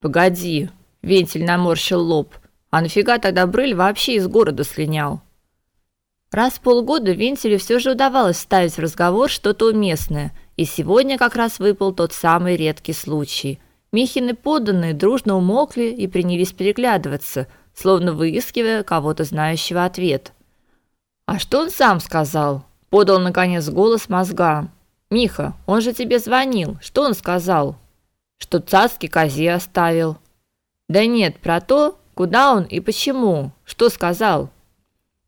Погоди, Вентиль наморщил лоб. А нафига тогда Брыль вообще из города слинял? Раз в полгода Вентилю все же удавалось ставить в разговор что-то уместное, и сегодня как раз выпал тот самый редкий случай. Михины подданные дружно умолкли и принялись переглядываться, словно выискивая кого-то знающего ответ. А что он сам сказал? Подал наконец голос мозга. Миха, он же тебе звонил. Что он сказал? Что царский козе оставил. Да нет, про то, куда он и почему. Что сказал?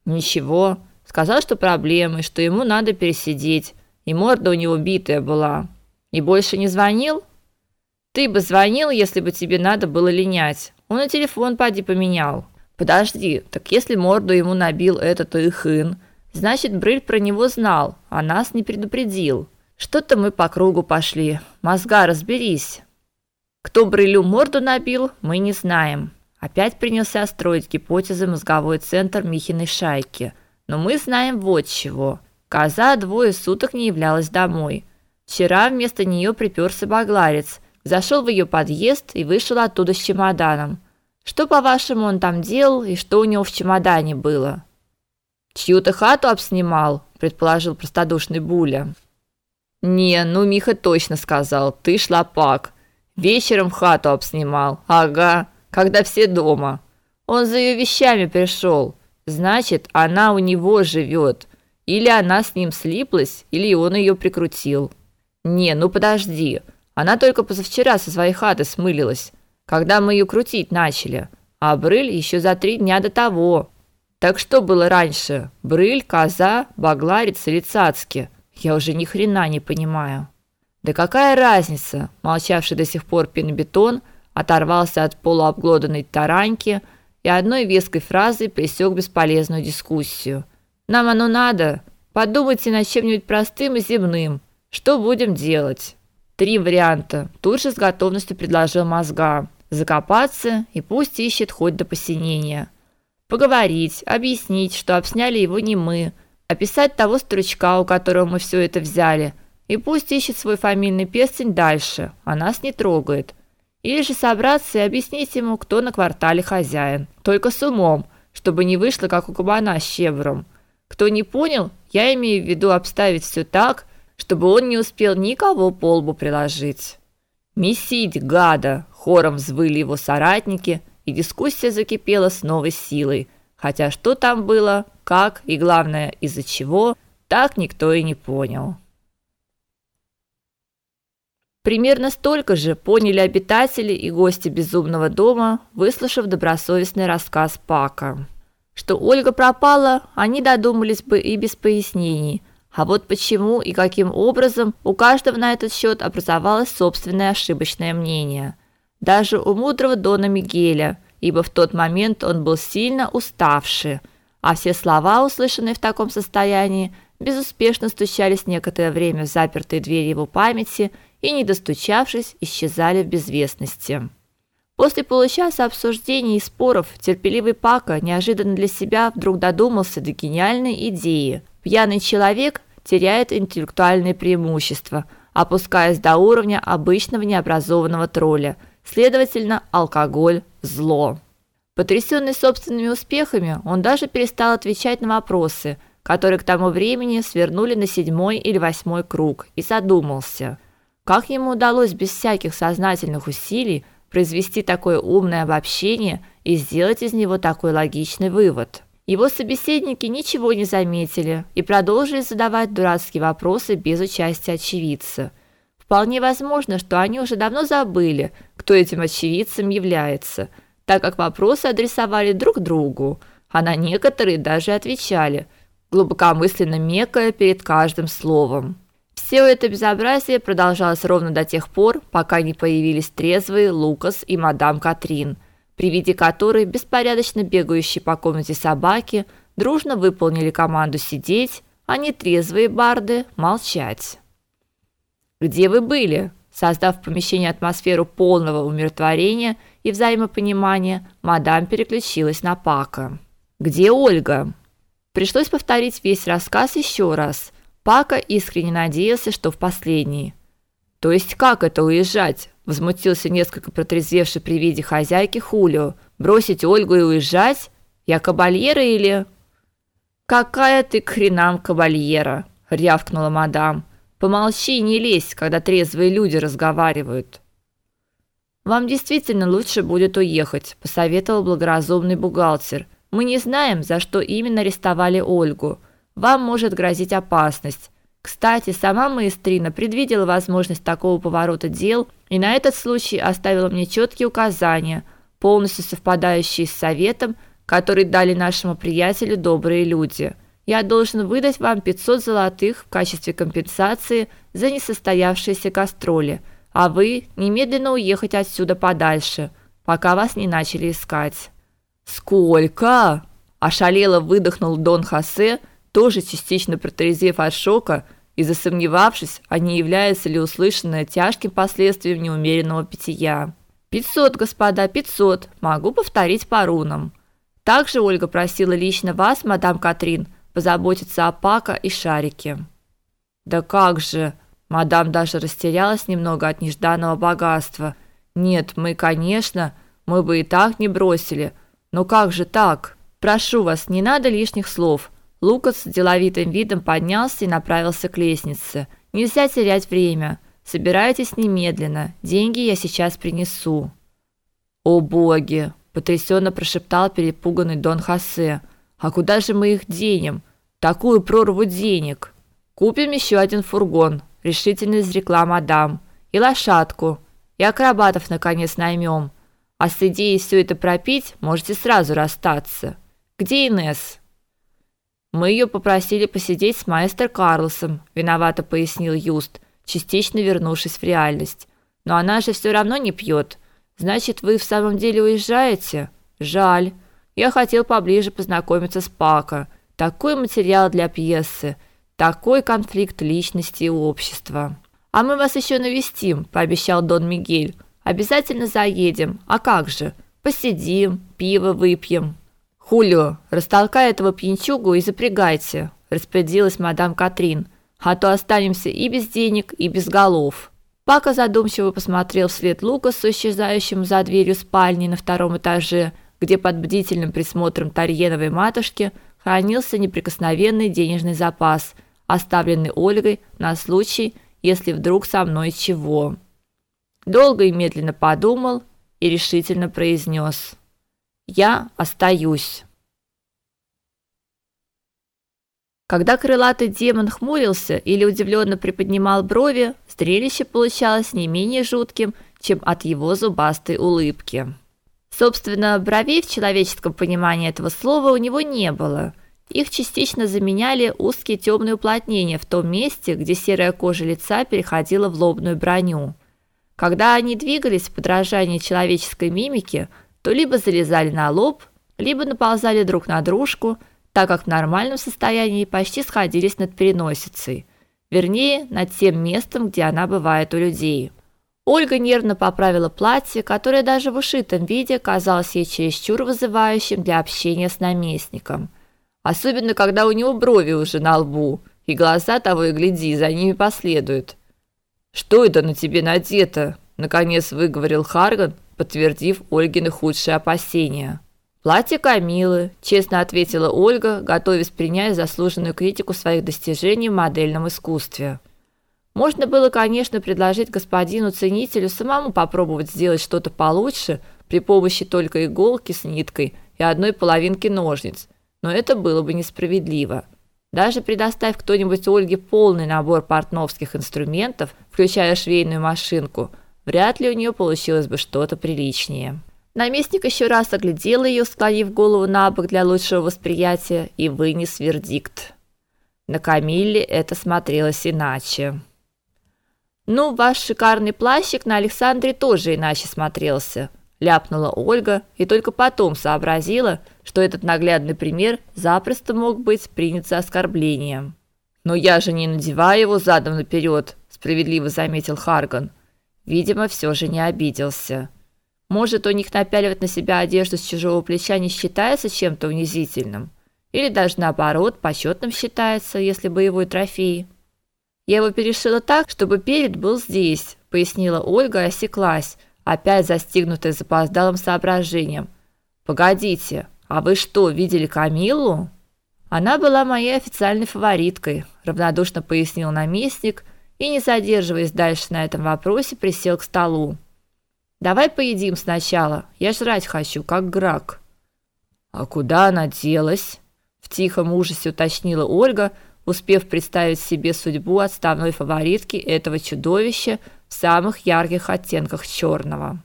Ничего. Сказал, что проблемы, что ему надо пересидеть, и морда у него битая была. И больше не звонил? Ты бы звонил, если бы тебе надо было линять. Он и телефон поди поменял. Подожди, так если морду ему набил этот ихын, значит, Брыль про него знал, а нас не предупредил. Что-то мы по кругу пошли. Мозга разберись. Кто Брылю морду набил, мы не знаем. Опять принялся строить гипотезы мозговой центр Михиной шайки. Но мы знаем вот чего. Коза двое суток не являлась домой. Вчера вместо нее приперся багларец, зашел в ее подъезд и вышел оттуда с чемоданом. Что, по-вашему, он там делал и что у него в чемодане было? Чью-то хату обснимал, предположил простодушный Буля. Не, ну Миха точно сказал, ты шлапак. Вечером хату обснимал. Ага, когда все дома. Он за ее вещами пришел. Значит, она у него живет. Или она с ним слиплась, или он ее прикрутил. Не, ну подожди. Она только позавчера со своей хаты смылилась, когда мы ее крутить начали. А Брыль еще за три дня до того. Так что было раньше? Брыль, коза, багларец или цацки? Я уже ни хрена не понимаю. Да какая разница? Молчавший до сих пор пенобетон оторвался от полуобглоданной тараньки и одной веской фразой пресек бесполезную дискуссию. Нам оно надо. Подумайте над чем-нибудь простым и земным. Что будем делать? Три варианта. Тут же с готовностью предложил мозга. Закопаться и пусть ищет хоть до посинения. Поговорить, объяснить, что обсняли его не мы, описать того стручка, у которого мы все это взяли, и пусть ищет свой фамильный перстень дальше, а нас не трогает. Или же собраться и объяснить ему, кто на квартале хозяин, только с умом, чтобы не вышло как у кабана с щебром. Кто не понял, я имею в виду обставить все так, чтобы он не успел никого по лбу приложить. Месить гада, хором взвыли его соратники, и дискуссия закипела с новой силой. Хотя что там было, как и главное, из-за чего, так никто и не понял. Примерно столько же поняли обитатели и гости безумного дома, выслушав добросовестный рассказ Пака. Что Ольга пропала, они додумались бы и без пояснений. А вот почему и каким образом у каждого на этот счет образовалось собственное ошибочное мнение. Даже у мудрого Дона Мигеля, ибо в тот момент он был сильно уставший, а все слова, услышанные в таком состоянии, безуспешно стучались некоторое время в запертые двери его памяти и, не достучавшись, исчезали в безвестности. После получаса обсуждений и споров терпеливый Пака неожиданно для себя вдруг додумался до гениальной идеи. Пьяный человек теряет интеллектуальные преимущества, опускаясь до уровня обычного необразованного тролля. Следовательно, алкоголь зло. Потрясенный собственными успехами, он даже перестал отвечать на вопросы, которые к тому времени свернули на седьмой или восьмой круг, и задумался – как ему удалось без всяких сознательных усилий произвести такое умное обобщение и сделать из него такой логичный вывод? Его собеседники ничего не заметили и продолжили задавать дурацкие вопросы без участия очевидца. Вполне возможно, что они уже давно забыли, кто этим очевидцем является, так как вопросы адресовали друг другу, а на некоторые даже отвечали, глубокомысленно мекая перед каждым словом. Все это безобразие продолжалось ровно до тех пор, пока не появились трезвые Лукас и мадам Катрин, при виде которой беспорядочно бегающие по комнате собаки дружно выполнили команду сидеть, а не трезвые барды молчать. Где вы были? Создав в помещении атмосферу полного умиротворения и взаимопонимания, мадам переключилась на Пака. Где Ольга? Пришлось повторить весь рассказ еще раз – Пака искренне надеялся, что в последний. То есть как это уезжать? Возмутился несколько протрезвевший при виде хозяйки Хулио. Бросить Ольгу и уезжать? Я кабальера или Какая ты к хренам кабальера, рявкнула мадам. Помолчи, не лезь, когда трезвые люди разговаривают. Вам действительно лучше будет уехать, посоветовал благоразумный бухгалтер. Мы не знаем, за что именно арестовали Ольгу. Вам может грозить опасность. Кстати, сама маэстрина предвидела возможность такого поворота дел и на этот случай оставила мне четкие указания, полностью совпадающие с советом, который дали нашему приятелю добрые люди. Я должен выдать вам 500 золотых в качестве компенсации за несостоявшиеся гастроли, а вы немедленно уехать отсюда подальше, пока вас не начали искать. Сколько? ошалело выдохнул Дон Хосе тоже частично протрезвев от шока и засомневавшись, а не является ли услышанное тяжким последствием неумеренного питья. «Пятьсот, господа, пятьсот. Могу повторить по рунам». Также Ольга просила лично вас, мадам Катрин, позаботиться о Пака и Шарике. Да как же, мадам даже растерялась немного от нежданного богатства. Нет, мы, конечно, мы бы и так не бросили. Но как же так? Прошу вас, не надо лишних слов. Лукас с деловитым видом поднялся и направился к лестнице. Нельзя терять время. Собирайтесь немедленно. Деньги я сейчас принесу. О боги, потрясенно прошептал перепуганный Дон Хосе. А куда же мы их денем? Такую прорву денег. Купим еще один фургон, решительно изрекла мадам. И лошадку. И акробатов наконец наймем. А с идеей все это пропить, можете сразу расстаться. Где Инес? Мы ее попросили посидеть с маэстро Карлосом, виновато пояснил Юст, частично вернувшись в реальность. Но она же все равно не пьет. Значит, вы в самом деле уезжаете? Жаль. Я хотел поближе познакомиться с Пако. Такой материал для пьесы, такой конфликт личности и общества. А мы вас еще навестим, пообещал Дон Мигель. Обязательно заедем. А как же? Посидим, пиво выпьем. Хулио, растолкай этого пьянчугу и запрягайте, распорядилась мадам Катрин. А то останемся и без денег, и без голов. Пака задумчиво посмотрел вслед Лукасу, исчезающему за дверью спальни на втором этаже, где под бдительным присмотром Тарьеновой матушки хранился неприкосновенный денежный запас, оставленный Ольгой на случай, если вдруг со мной чего. Долго и медленно подумал и решительно произнес: я остаюсь. Когда крылатый демон хмурился или удивленно приподнимал брови, зрелище получалось не менее жутким, чем от его зубастой улыбки. Собственно, бровей в человеческом понимании этого слова у него не было. Их частично заменяли узкие темные уплотнения в том месте, где серая кожа лица переходила в лобную броню. Когда они двигались в подражании человеческой мимике, то либо залезали на лоб, либо наползали друг на дружку, так как в нормальном состоянии почти сходились над переносицей, вернее, над тем местом, где она бывает у людей. Ольга нервно поправила платье, которое даже в ушитом виде казалось ей чересчур вызывающим для общения с наместником, особенно когда у него брови уже на лбу, и глаза того и гляди за ними последуют. Что это на тебе надето? наконец выговорил Харган, подтвердив Ольгины худшие опасения. Платье Камилы, честно ответила Ольга, готовясь принять заслуженную критику своих достижений в модельном искусстве. Можно было, конечно, предложить господину ценителю самому попробовать сделать что-то получше при помощи только иголки с ниткой и одной половинки ножниц, но это было бы несправедливо. Даже предоставив кто-нибудь Ольге полный набор портновских инструментов, включая швейную машинку – вряд ли у нее получилось бы что-то приличнее. Наместник еще раз оглядел ее, склонив голову на бок для лучшего восприятия, и вынес вердикт. На Камилле это смотрелось иначе. Ну, ваш шикарный плащик на Александре тоже иначе смотрелся, ляпнула Ольга и только потом сообразила, что этот наглядный пример запросто мог быть принят за оскорблением. Но я же не надеваю его задом наперед, справедливо заметил Харган. Видимо, все же не обиделся. Может, у них напяливать на себя одежду с чужого плеча не считается чем-то унизительным, или даже наоборот, почетным считается, если боевой трофей. Я его перешила так, чтобы перед был здесь, пояснила Ольга и осеклась, опять застигнутая запоздалым соображением. Погодите, а вы что, видели Камилу? Она была моей официальной фавориткой, равнодушно пояснил наместник и не задерживаясь дальше на этом вопросе, присел к столу. Давай поедим сначала. Я жрать хочу, как грак. А куда она делась? В тихом ужасе уточнила Ольга, успев представить себе судьбу отставной фаворитки этого чудовища в самых ярких оттенках черного.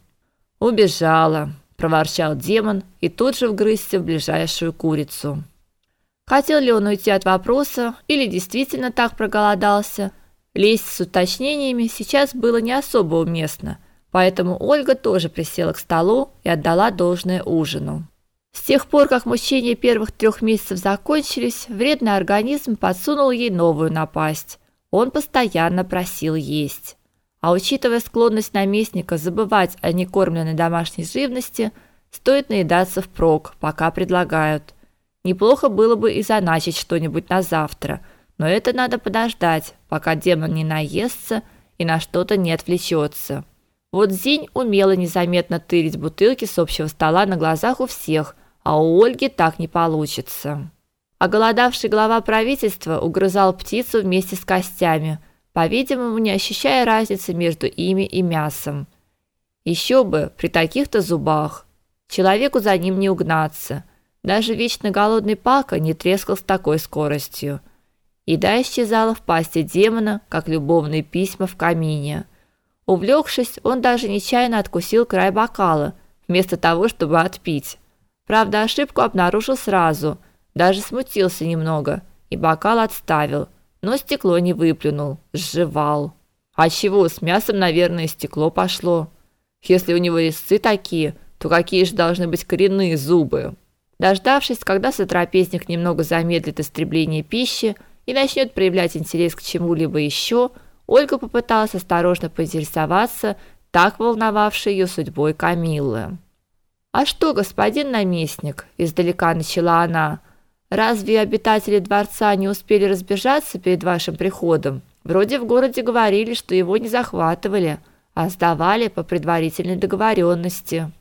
Убежала, проворчал демон и тут же вгрызся в ближайшую курицу. Хотел ли он уйти от вопроса или действительно так проголодался? Лезть с уточнениями сейчас было не особо уместно. Поэтому Ольга тоже присела к столу и отдала должное ужину. С тех пор, как мучения первых трех месяцев закончились, вредный организм подсунул ей новую напасть. Он постоянно просил есть. А учитывая склонность наместника забывать о некормленной домашней живности, стоит наедаться впрок, пока предлагают. Неплохо было бы и заначить что-нибудь на завтра, но это надо подождать, пока демон не наестся и на что-то не отвлечется. Вот Зинь умела незаметно тырить бутылки с общего стола на глазах у всех, а у Ольги так не получится. А голодавший глава правительства угрызал птицу вместе с костями, по-видимому, не ощущая разницы между ими и мясом. Еще бы, при таких-то зубах. Человеку за ним не угнаться. Даже вечно голодный Пака не трескал с такой скоростью. Еда исчезала в пасти демона, как любовные письма в камине – Увлекшись, он даже нечаянно откусил край бокала, вместо того, чтобы отпить. Правда, ошибку обнаружил сразу, даже смутился немного и бокал отставил, но стекло не выплюнул, сживал. А чего, с мясом, наверное, стекло пошло. Если у него резцы такие, то какие же должны быть коренные зубы? Дождавшись, когда сотрапезник немного замедлит истребление пищи и начнет проявлять интерес к чему-либо еще, Ольга попыталась осторожно поинтересоваться так волновавшей ее судьбой Камиллы. А что, господин наместник, издалека начала она. Разве обитатели дворца не успели разбежаться перед вашим приходом? Вроде в городе говорили, что его не захватывали, а сдавали по предварительной договоренности.